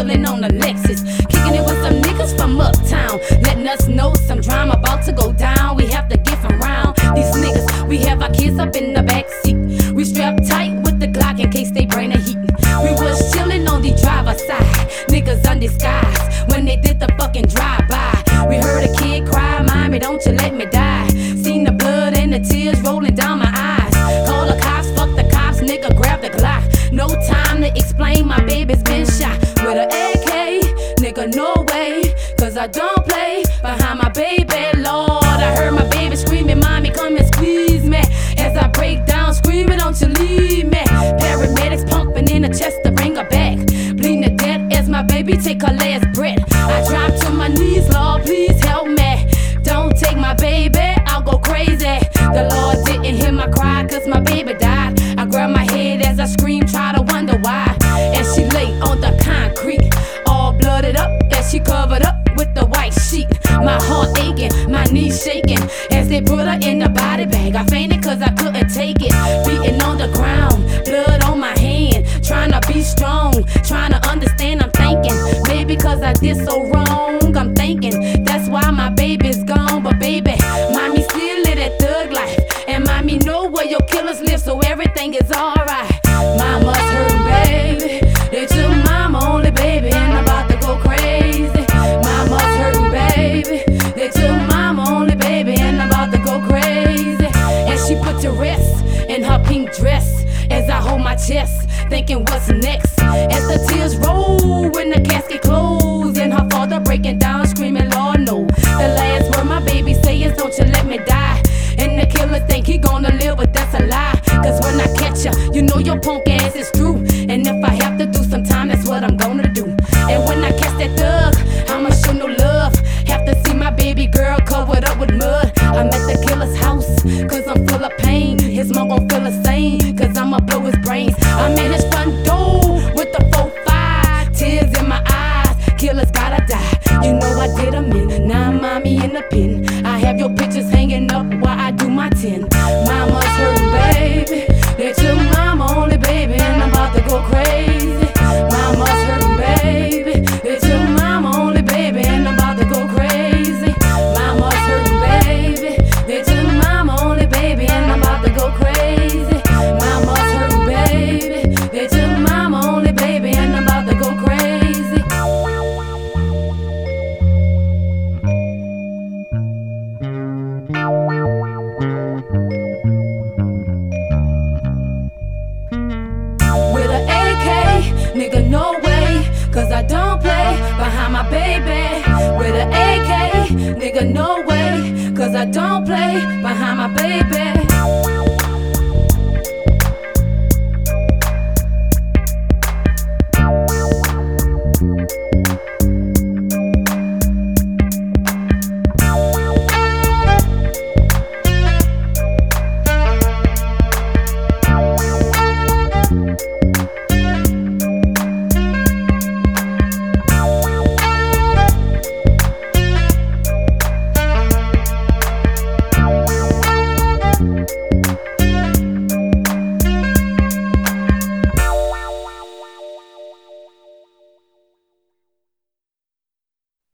chillin' on the Lexus. Kicking it with some niggas from uptown. Letting us know some drama about to go down. We have to get around these niggas. We have our kids up in the backseat. We strapped tight with the Glock in case they bring the heat. We was chillin' on the driver's side. Niggas undisguised when they did the fucking drive-by. We heard a kid cry, Mommy, don't you let me die. Cause I don't play behind my baby, Lord. I heard my baby screaming, Mommy, come and squeeze me. As I break down, screaming, don't you leave me. Paramedics pumping in the chest to bring her back. Bleeding to death as my baby take her last breath. I drop to my knees, Lord, please help me. Don't take my baby, I'll go crazy. The Lord didn't hear my cry, cause my baby died. I grab my head as I scream, try to wonder why. And she lay on the concrete, all blooded up, as she covered up My heart aching, my knees shaking, as they put her in the body bag. I fainted cause I couldn't take it. Beating on the ground, blood on my hand, trying to be strong, trying to understand. I'm thinking, maybe cause I did so wrong. I'm thinking, that's why my baby's gone. But baby, mommy still live that thug life. And mommy know where your killers live, so everything is alright. Dress as I hold my chest, thinking what's next. As the tears roll when the casket closed, and her father breaking down, screaming, Lord, no. The last word my baby say is, Don't you let me die. And the killer think he gonna live, but that's a lie. Cause when I catch ya, you know your punk ass mommy with a AK, nigga, no way. Cause I don't play behind my baby. With a AK, nigga, no way. Cause I don't play behind my baby.